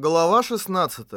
Глава 16.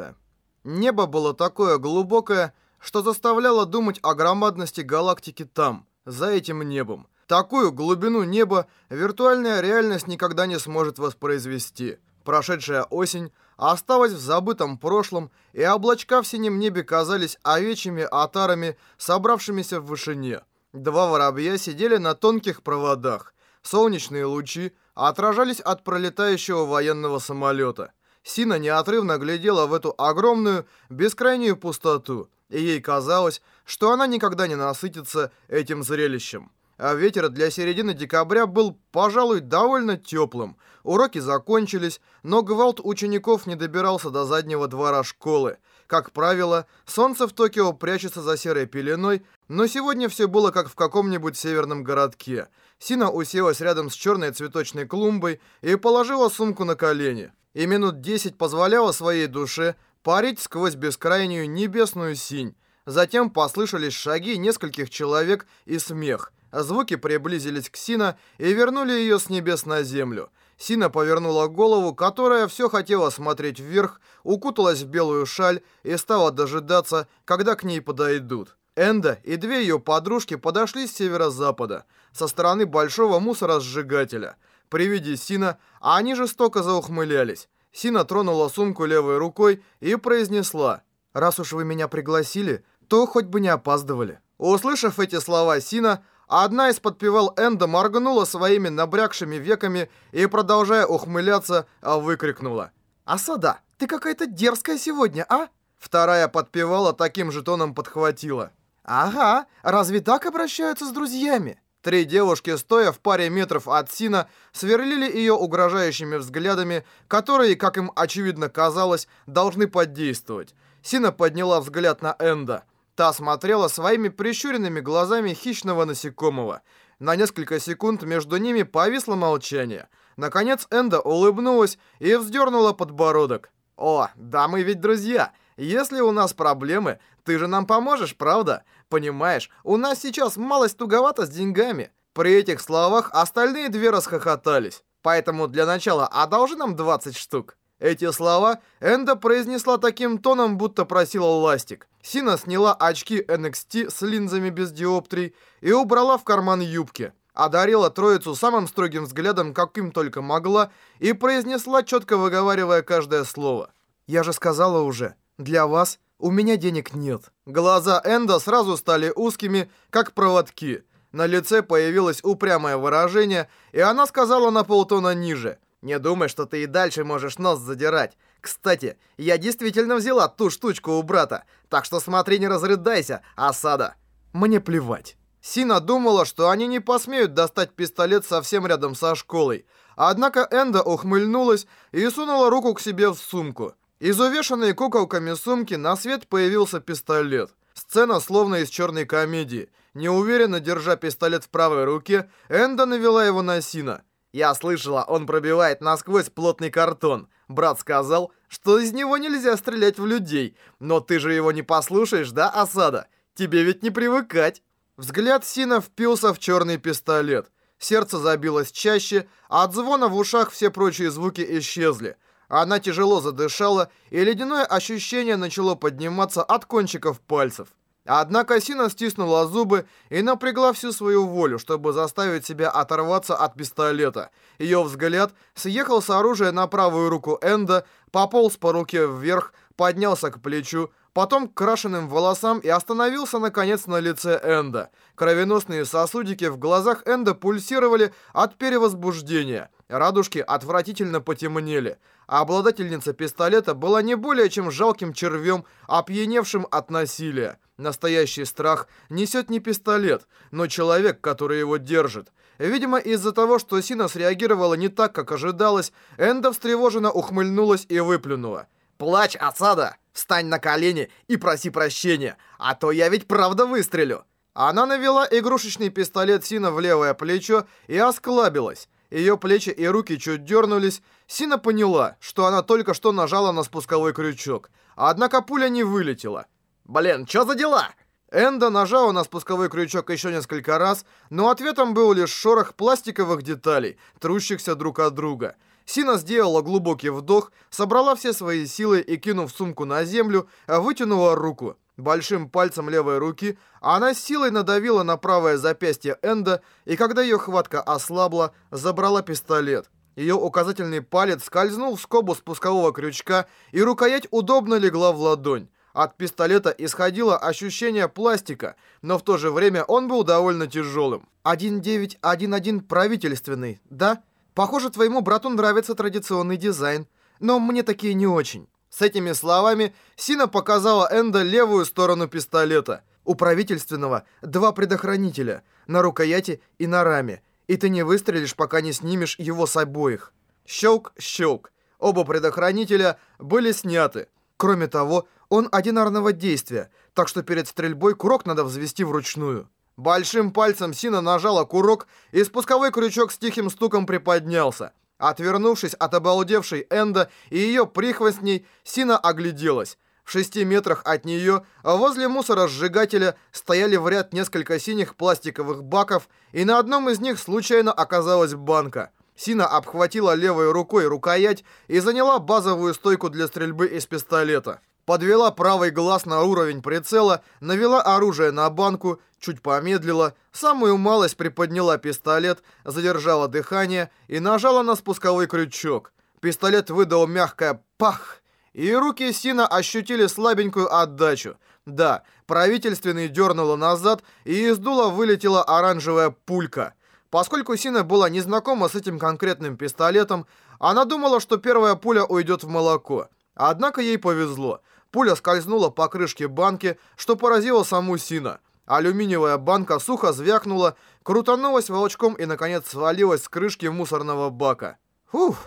Небо было такое глубокое, что заставляло думать о громадности галактики там, за этим небом. Такую глубину неба виртуальная реальность никогда не сможет воспроизвести. Прошедшая осень осталась в забытом прошлом, и облачка в синем небе казались овечьими отарами, собравшимися в вышине. Два воробья сидели на тонких проводах. Солнечные лучи отражались от пролетающего военного самолета. Сина неотрывно глядела в эту огромную, бескрайнюю пустоту, и ей казалось, что она никогда не насытится этим зрелищем. А ветер для середины декабря был, пожалуй, довольно теплым. Уроки закончились, но гвалт учеников не добирался до заднего двора школы. Как правило, солнце в Токио прячется за серой пеленой, но сегодня все было как в каком-нибудь северном городке. Сина уселась рядом с черной цветочной клумбой и положила сумку на колени и минут десять позволяла своей душе парить сквозь бескрайнюю небесную синь. Затем послышались шаги нескольких человек и смех. Звуки приблизились к Сина и вернули ее с небес на землю. Сина повернула голову, которая все хотела смотреть вверх, укуталась в белую шаль и стала дожидаться, когда к ней подойдут. Энда и две ее подружки подошли с северо-запада, со стороны большого мусоросжигателя – при виде Сина они жестоко заухмылялись. Сина тронула сумку левой рукой и произнесла «Раз уж вы меня пригласили, то хоть бы не опаздывали». Услышав эти слова Сина, одна из подпевал Энда моргнула своими набрякшими веками и, продолжая ухмыляться, выкрикнула «Асада, ты какая-то дерзкая сегодня, а?» Вторая подпевала таким же тоном подхватила «Ага, разве так обращаются с друзьями?» Три девушки, стоя в паре метров от Сина, сверлили ее угрожающими взглядами, которые, как им очевидно казалось, должны подействовать. Сина подняла взгляд на Энда. Та смотрела своими прищуренными глазами хищного насекомого. На несколько секунд между ними повисло молчание. Наконец Энда улыбнулась и вздернула подбородок. «О, да мы ведь друзья. Если у нас проблемы, ты же нам поможешь, правда? Понимаешь, у нас сейчас малость туговато с деньгами». При этих словах остальные две расхохотались. Поэтому для начала одолжи нам 20 штук. Эти слова Энда произнесла таким тоном, будто просила ластик. Сина сняла очки NXT с линзами без диоптрий и убрала в карман юбки. Одарила троицу самым строгим взглядом, каким только могла, и произнесла, четко выговаривая каждое слово. «Я же сказала уже, для вас у меня денег нет». Глаза Энда сразу стали узкими, как проводки. На лице появилось упрямое выражение, и она сказала на полтона ниже. «Не думай, что ты и дальше можешь нос задирать. Кстати, я действительно взяла ту штучку у брата, так что смотри, не разрыдайся, осада». «Мне плевать». Сина думала, что они не посмеют достать пистолет совсем рядом со школой. Однако Энда ухмыльнулась и сунула руку к себе в сумку. Из увешанной куколками сумки на свет появился пистолет. Сцена словно из черной комедии. Неуверенно держа пистолет в правой руке, Энда навела его на Сина. «Я слышала, он пробивает насквозь плотный картон. Брат сказал, что из него нельзя стрелять в людей. Но ты же его не послушаешь, да, Осада? Тебе ведь не привыкать». Взгляд Сина впился в черный пистолет. Сердце забилось чаще, а от звона в ушах все прочие звуки исчезли. Она тяжело задышала, и ледяное ощущение начало подниматься от кончиков пальцев. Однако Сина стиснула зубы и напрягла всю свою волю, чтобы заставить себя оторваться от пистолета. Ее взгляд съехал с оружия на правую руку Энда, пополз по руке вверх, поднялся к плечу, потом к крашенным волосам и остановился, наконец, на лице Энда. Кровеносные сосудики в глазах Энда пульсировали от перевозбуждения. Радужки отвратительно потемнели а обладательница пистолета была не более чем жалким червем, опьяневшим от насилия. Настоящий страх несет не пистолет, но человек, который его держит. Видимо, из-за того, что Сина среагировала не так, как ожидалось, Энда встревоженно ухмыльнулась и выплюнула. «Плачь, осада! Встань на колени и проси прощения, а то я ведь правда выстрелю!» Она навела игрушечный пистолет Сина в левое плечо и осклабилась. Ее плечи и руки чуть дернулись. Сина поняла, что она только что нажала на спусковой крючок. Однако пуля не вылетела. «Блин, что за дела?» Энда нажала на спусковой крючок еще несколько раз, но ответом был лишь шорох пластиковых деталей, трущихся друг от друга. Сина сделала глубокий вдох, собрала все свои силы и, кинув сумку на землю, вытянула руку. Большим пальцем левой руки она силой надавила на правое запястье Энда, и когда ее хватка ослабла, забрала пистолет. Ее указательный палец скользнул в скобу спускового крючка, и рукоять удобно легла в ладонь. От пистолета исходило ощущение пластика, но в то же время он был довольно тяжелым. 1911 правительственный, да? Похоже, твоему брату нравится традиционный дизайн, но мне такие не очень. С этими словами Сина показала Энда левую сторону пистолета. У правительственного два предохранителя, на рукояти и на раме, и ты не выстрелишь, пока не снимешь его с обоих. Щелк-щелк. Оба предохранителя были сняты. Кроме того, он одинарного действия, так что перед стрельбой курок надо взвести вручную. Большим пальцем Сина нажала курок, и спусковой крючок с тихим стуком приподнялся. Отвернувшись от обалдевшей Энда и ее прихвостней, Сина огляделась. В шести метрах от нее, возле мусоросжигателя, стояли в ряд несколько синих пластиковых баков, и на одном из них случайно оказалась банка. Сина обхватила левой рукой рукоять и заняла базовую стойку для стрельбы из пистолета. Подвела правый глаз на уровень прицела, навела оружие на банку, чуть помедлила, самую малость приподняла пистолет, задержала дыхание и нажала на спусковой крючок. Пистолет выдал мягкое «пах», и руки Сина ощутили слабенькую отдачу. Да, правительственный дернуло назад, и из дула вылетела оранжевая пулька. Поскольку Сина была незнакома с этим конкретным пистолетом, она думала, что первая пуля уйдет в молоко. Однако ей повезло. Пуля скользнула по крышке банки, что поразило саму Сина. Алюминиевая банка сухо звякнула, крутанулась волчком и, наконец, свалилась с крышки мусорного бака. Фух!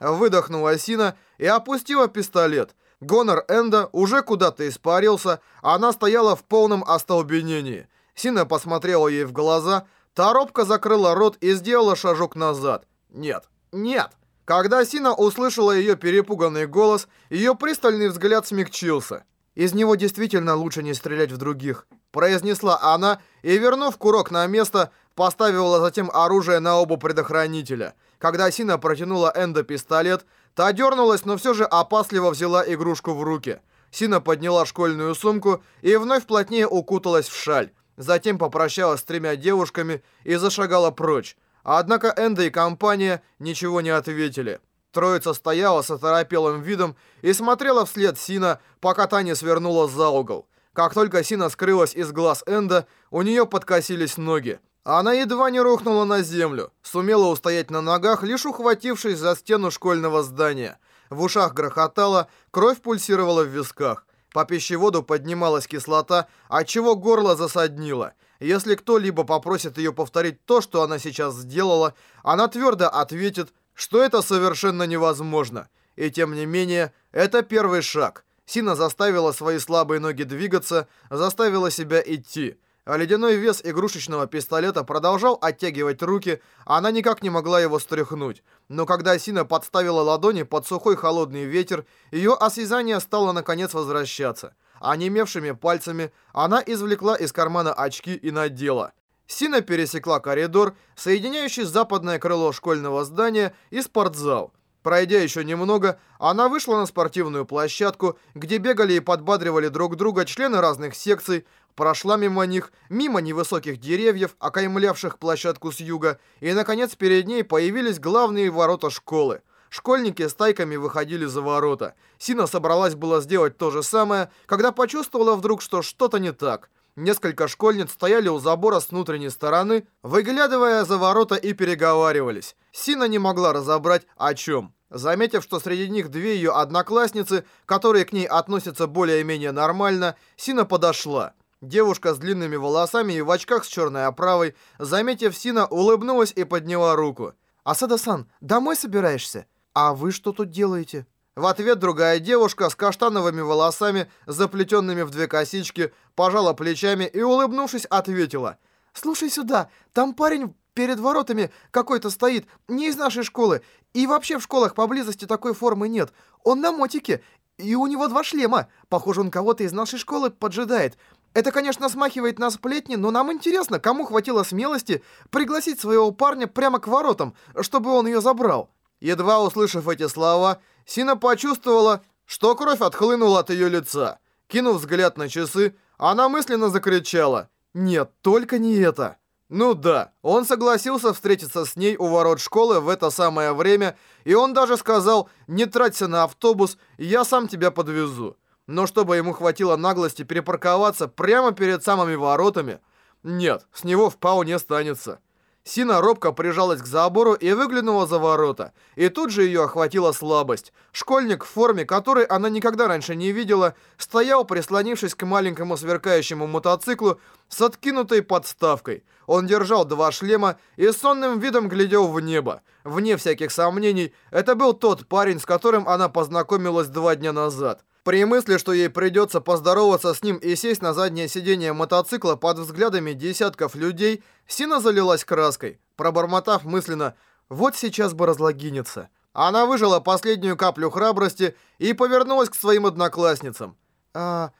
Выдохнула Сина и опустила пистолет. Гонор Энда уже куда-то испарился, а она стояла в полном остолбенении. Сина посмотрела ей в глаза, та робко закрыла рот и сделала шажок назад. «Нет, нет!» Когда Сина услышала ее перепуганный голос, ее пристальный взгляд смягчился. «Из него действительно лучше не стрелять в других», произнесла она и, вернув курок на место, поставила затем оружие на оба предохранителя. Когда Сина протянула Энда пистолет, та дернулась, но все же опасливо взяла игрушку в руки. Сина подняла школьную сумку и вновь плотнее укуталась в шаль. Затем попрощалась с тремя девушками и зашагала прочь. Однако Энда и компания ничего не ответили. Троица стояла с оторопелым видом и смотрела вслед Сина, пока та не свернула за угол. Как только Сина скрылась из глаз Энда, у нее подкосились ноги. Она едва не рухнула на землю, сумела устоять на ногах, лишь ухватившись за стену школьного здания. В ушах грохотало, кровь пульсировала в висках. По пищеводу поднималась кислота, отчего горло засаднило. Если кто-либо попросит ее повторить то, что она сейчас сделала, она твердо ответит, что это совершенно невозможно. И тем не менее, это первый шаг. Сина заставила свои слабые ноги двигаться, заставила себя идти. А ледяной вес игрушечного пистолета продолжал оттягивать руки, она никак не могла его стряхнуть. Но когда Сина подставила ладони под сухой холодный ветер, ее осязание стало наконец возвращаться. Онемевшими пальцами она извлекла из кармана очки и надела. Сина пересекла коридор, соединяющий западное крыло школьного здания и спортзал. Пройдя еще немного, она вышла на спортивную площадку, где бегали и подбадривали друг друга члены разных секций, прошла мимо них, мимо невысоких деревьев, окаймлявших площадку с юга, и, наконец, перед ней появились главные ворота школы. Школьники стайками выходили за ворота. Сина собралась было сделать то же самое, когда почувствовала вдруг, что что-то не так. Несколько школьниц стояли у забора с внутренней стороны, выглядывая за ворота и переговаривались. Сина не могла разобрать, о чем. Заметив, что среди них две ее одноклассницы, которые к ней относятся более-менее нормально, Сина подошла. Девушка с длинными волосами и в очках с черной оправой, заметив Сина, улыбнулась и подняла руку. «Асада-сан, домой собираешься?» «А вы что тут делаете?» В ответ другая девушка с каштановыми волосами, заплетенными в две косички, пожала плечами и, улыбнувшись, ответила. «Слушай сюда, там парень перед воротами какой-то стоит, не из нашей школы. И вообще в школах поблизости такой формы нет. Он на мотике, и у него два шлема. Похоже, он кого-то из нашей школы поджидает. Это, конечно, смахивает на сплетни, но нам интересно, кому хватило смелости пригласить своего парня прямо к воротам, чтобы он ее забрал». Едва услышав эти слова, Сина почувствовала, что кровь отхлынула от ее лица. Кинув взгляд на часы, она мысленно закричала «Нет, только не это!» Ну да, он согласился встретиться с ней у ворот школы в это самое время, и он даже сказал «Не траться на автобус, я сам тебя подвезу». Но чтобы ему хватило наглости перепарковаться прямо перед самыми воротами, нет, с него вполне станется. Сина робко прижалась к забору и выглянула за ворота. И тут же ее охватила слабость. Школьник в форме, которой она никогда раньше не видела, стоял, прислонившись к маленькому сверкающему мотоциклу с откинутой подставкой. Он держал два шлема и сонным видом глядел в небо. Вне всяких сомнений, это был тот парень, с которым она познакомилась два дня назад. При мысли, что ей придется поздороваться с ним и сесть на заднее сиденье мотоцикла под взглядами десятков людей, Сина залилась краской, пробормотав мысленно «Вот сейчас бы разлогиниться». Она выжила последнюю каплю храбрости и повернулась к своим одноклассницам. «А,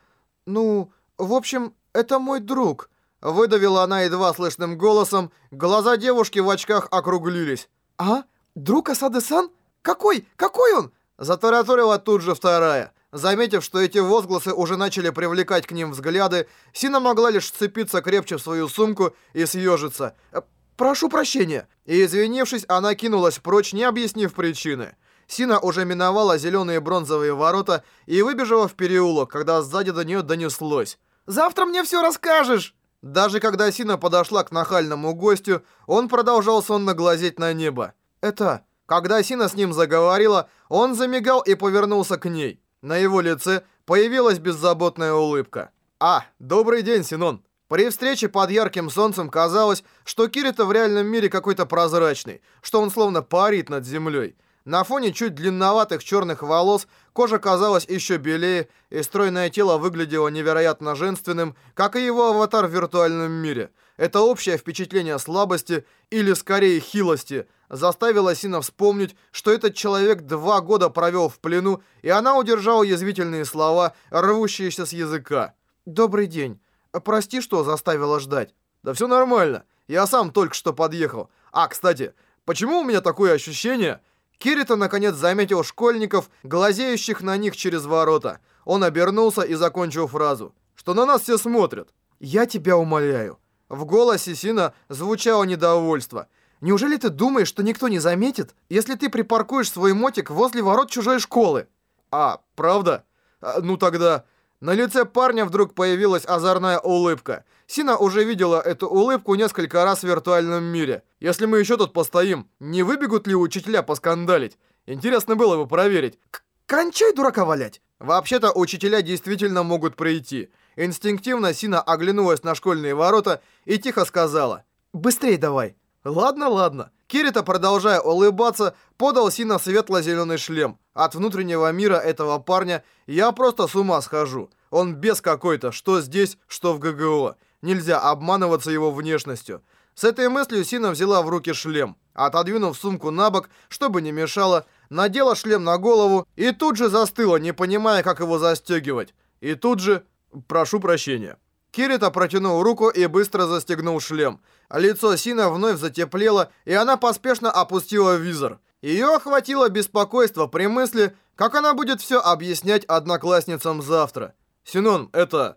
ну, в общем, это мой друг», — выдавила она едва слышным голосом. Глаза девушки в очках округлились. «А? Друг Асады-сан? Какой? Какой он?» Затараторила тут же вторая. Заметив, что эти возгласы уже начали привлекать к ним взгляды, Сина могла лишь сцепиться крепче в свою сумку и съежиться. «Э, «Прошу прощения!» И, извинившись, она кинулась прочь, не объяснив причины. Сина уже миновала зеленые бронзовые ворота и выбежала в переулок, когда сзади до нее донеслось. «Завтра мне все расскажешь!» Даже когда Сина подошла к нахальному гостю, он продолжал сонно глазеть на небо. «Это...» Когда Сина с ним заговорила, он замигал и повернулся к ней. На его лице появилась беззаботная улыбка. «А, добрый день, Синон!» При встрече под ярким солнцем казалось, что Кирита в реальном мире какой-то прозрачный, что он словно парит над землей. На фоне чуть длинноватых черных волос кожа казалась еще белее, и стройное тело выглядело невероятно женственным, как и его аватар в виртуальном мире. Это общее впечатление слабости, или скорее хилости, заставило Сина вспомнить, что этот человек два года провел в плену, и она удержала язвительные слова, рвущиеся с языка. «Добрый день. Прости, что заставила ждать». «Да все нормально. Я сам только что подъехал. А, кстати, почему у меня такое ощущение...» Кирита наконец заметил школьников, глазеющих на них через ворота. Он обернулся и закончил фразу. «Что на нас все смотрят». «Я тебя умоляю». В голосе Сина звучало недовольство. «Неужели ты думаешь, что никто не заметит, если ты припаркуешь свой мотик возле ворот чужой школы?» «А, правда? А, ну тогда...» На лице парня вдруг появилась озорная улыбка. Сина уже видела эту улыбку несколько раз в виртуальном мире. Если мы еще тут постоим, не выбегут ли учителя поскандалить? Интересно было бы проверить. К «Кончай дурака валять!» Вообще-то учителя действительно могут прийти. Инстинктивно Сина оглянулась на школьные ворота и тихо сказала «Быстрей давай!» «Ладно, ладно». Кирита, продолжая улыбаться, подал Сина светло-зеленый шлем. От внутреннего мира этого парня я просто с ума схожу. Он без какой-то, что здесь, что в ГГО. Нельзя обманываться его внешностью. С этой мыслью Сина взяла в руки шлем. Отодвинув сумку на бок, чтобы не мешало, надела шлем на голову и тут же застыла, не понимая, как его застегивать. И тут же... Прошу прощения. Кирита протянул руку и быстро застегнул шлем. Лицо Сина вновь затеплело, и она поспешно опустила визор. Ее охватило беспокойство при мысли, как она будет все объяснять одноклассницам завтра. «Синон, это...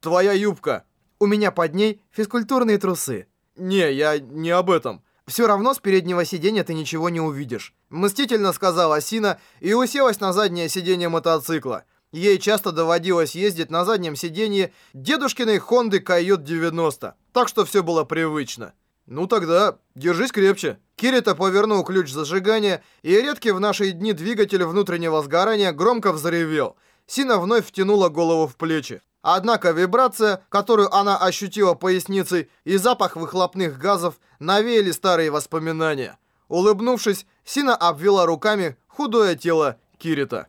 твоя юбка». «У меня под ней физкультурные трусы». «Не, я не об этом». «Все равно с переднего сиденья ты ничего не увидишь», — мстительно сказала Сина и уселась на заднее сиденье мотоцикла. Ей часто доводилось ездить на заднем сиденье дедушкиной Хонды Койот 90, так что все было привычно. «Ну тогда, держись крепче». Кирита повернул ключ зажигания, и редкий в наши дни двигатель внутреннего сгорания громко взревел. Сина вновь втянула голову в плечи. Однако вибрация, которую она ощутила поясницей, и запах выхлопных газов навеяли старые воспоминания. Улыбнувшись, Сина обвела руками худое тело Кирита.